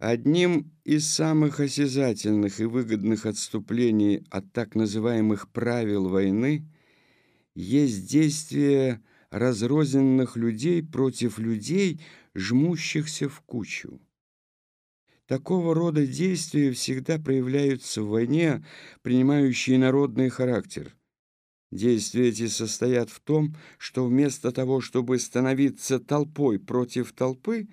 Одним из самых осязательных и выгодных отступлений от так называемых правил войны есть действие разрозненных людей против людей, жмущихся в кучу. Такого рода действия всегда проявляются в войне, принимающие народный характер. Действия эти состоят в том, что вместо того, чтобы становиться толпой против толпы,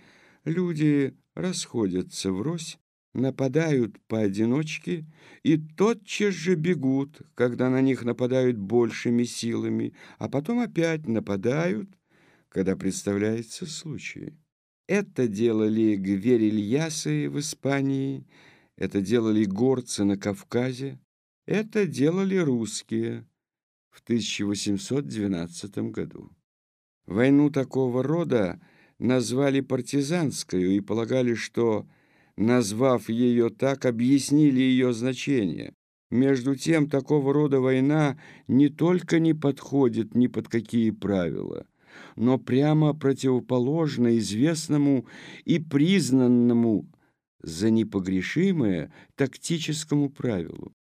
люди расходятся врозь, нападают поодиночке и тотчас же бегут, когда на них нападают большими силами, а потом опять нападают, когда представляется случай. Это делали гверильясы в Испании, это делали горцы на Кавказе, это делали русские в 1812 году. Войну такого рода назвали партизанскую и полагали, что, назвав ее так, объяснили ее значение. Между тем, такого рода война не только не подходит ни под какие правила, но прямо противоположно известному и признанному за непогрешимое тактическому правилу.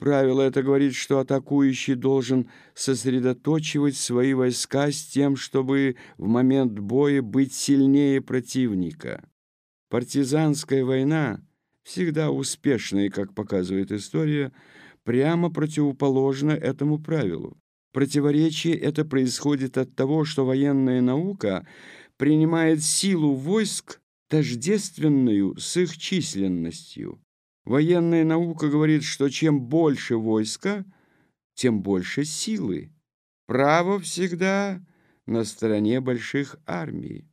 Правило это говорит, что атакующий должен сосредоточивать свои войска с тем, чтобы в момент боя быть сильнее противника. Партизанская война, всегда успешная, как показывает история, прямо противоположна этому правилу. Противоречие это происходит от того, что военная наука принимает силу войск тождественную с их численностью. Военная наука говорит, что чем больше войска, тем больше силы. Право всегда на стороне больших армий.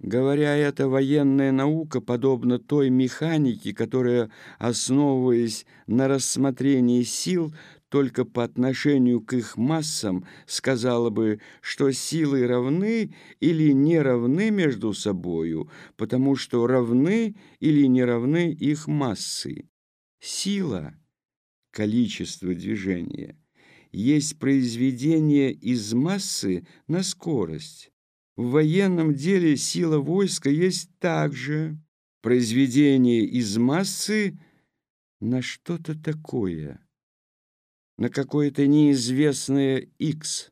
Говоря это, военная наука подобна той механике, которая, основываясь на рассмотрении сил, только по отношению к их массам сказала бы, что силы равны или не равны между собою, потому что равны или не равны их массы. Сила, количество движения, есть произведение из массы на скорость. В военном деле сила войска есть также произведение из массы на что-то такое на какое-то неизвестное X.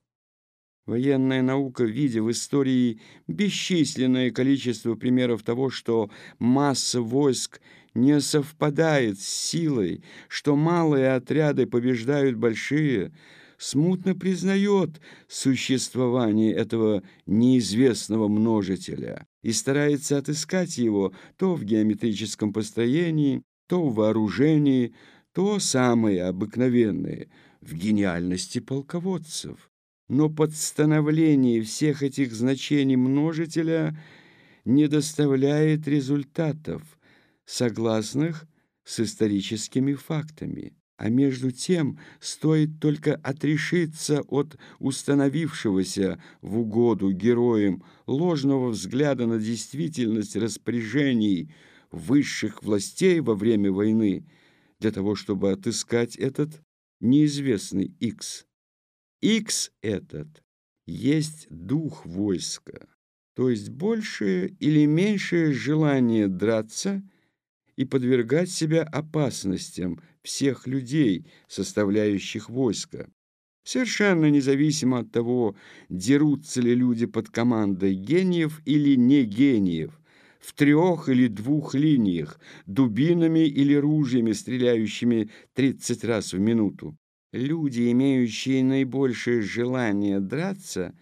Военная наука, видя в истории бесчисленное количество примеров того, что масса войск не совпадает с силой, что малые отряды побеждают большие, смутно признает существование этого неизвестного множителя и старается отыскать его то в геометрическом построении, то в вооружении, то самое обыкновенное в гениальности полководцев. Но подстановление всех этих значений множителя не доставляет результатов, согласных с историческими фактами. А между тем стоит только отрешиться от установившегося в угоду героям ложного взгляда на действительность распоряжений высших властей во время войны – для того, чтобы отыскать этот неизвестный X. X этот есть дух войска, то есть большее или меньшее желание драться и подвергать себя опасностям всех людей, составляющих войско, совершенно независимо от того, дерутся ли люди под командой гениев или не гениев, в трех или двух линиях, дубинами или ружьями, стреляющими 30 раз в минуту. Люди, имеющие наибольшее желание драться,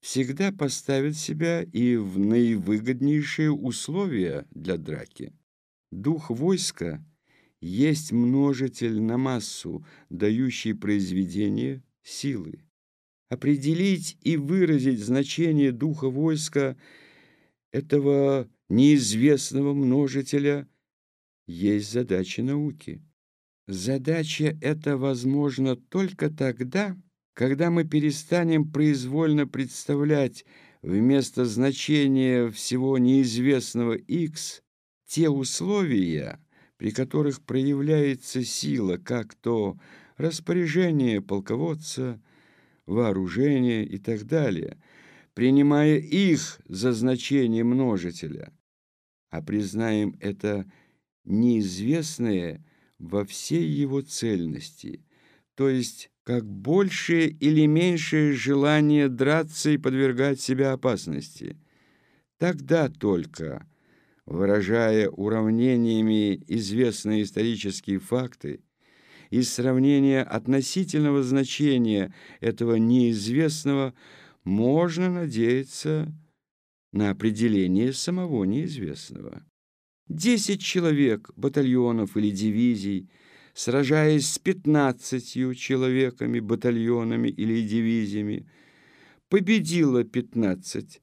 всегда поставят себя и в наивыгоднейшие условия для драки. Дух войска есть множитель на массу, дающий произведение силы. Определить и выразить значение духа войска этого неизвестного множителя есть задача науки. Задача эта возможна только тогда, когда мы перестанем произвольно представлять вместо значения всего неизвестного x те условия, при которых проявляется сила, как то распоряжение полководца, вооружение и так далее – принимая их за значение множителя. а признаем это неизвестное во всей его цельности, то есть как большее или меньшее желание драться и подвергать себя опасности. Тогда только, выражая уравнениями известные исторические факты, из сравнения относительного значения этого неизвестного можно надеяться на определение самого неизвестного. Десять человек, батальонов или дивизий, сражаясь с пятнадцатью человеками, батальонами или дивизиями, победило пятнадцать,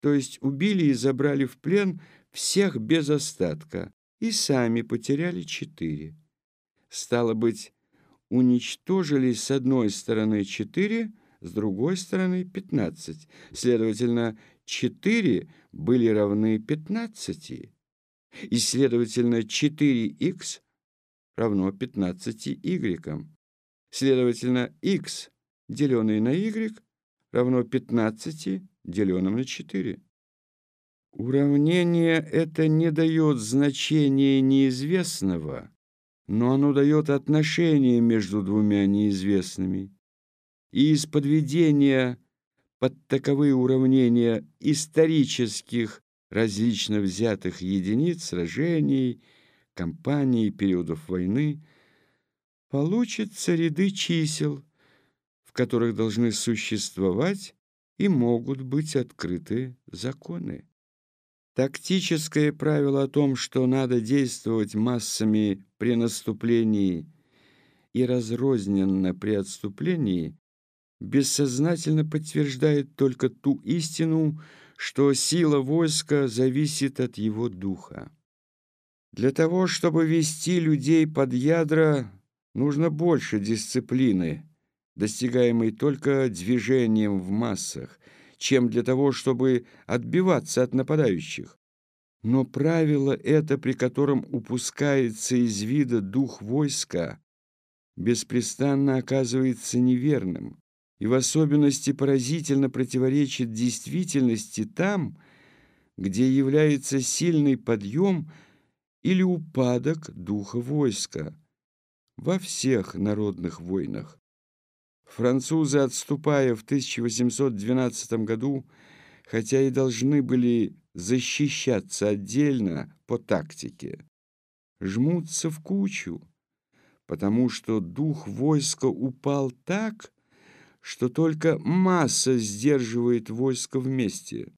то есть убили и забрали в плен всех без остатка, и сами потеряли четыре. Стало быть, уничтожили с одной стороны четыре, с другой стороны пятнадцать. Следовательно, четыре были равны пятнадцати. И, следовательно, 4х равно 15y. Следовательно, x, деленное на y, равно 15, деленным на 4. Уравнение это не дает значения неизвестного, но оно дает отношение между двумя неизвестными. И из подведения под таковые уравнения исторических различно взятых единиц сражений, кампаний, периодов войны, получатся ряды чисел, в которых должны существовать и могут быть открыты законы. Тактическое правило о том, что надо действовать массами при наступлении и разрозненно при отступлении, бессознательно подтверждает только ту истину, что сила войска зависит от его духа. Для того, чтобы вести людей под ядра, нужно больше дисциплины, достигаемой только движением в массах, чем для того, чтобы отбиваться от нападающих. Но правило это, при котором упускается из вида дух войска, беспрестанно оказывается неверным и в особенности поразительно противоречит действительности там, где является сильный подъем или упадок духа войска во всех народных войнах. Французы, отступая в 1812 году, хотя и должны были защищаться отдельно по тактике, жмутся в кучу, потому что дух войска упал так, что только масса сдерживает войско вместе.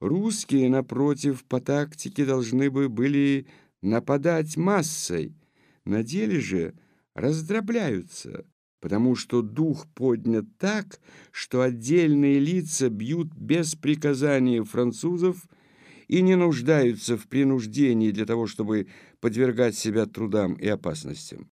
Русские, напротив, по тактике должны бы были нападать массой, на деле же раздробляются, потому что дух поднят так, что отдельные лица бьют без приказания французов и не нуждаются в принуждении для того, чтобы подвергать себя трудам и опасностям.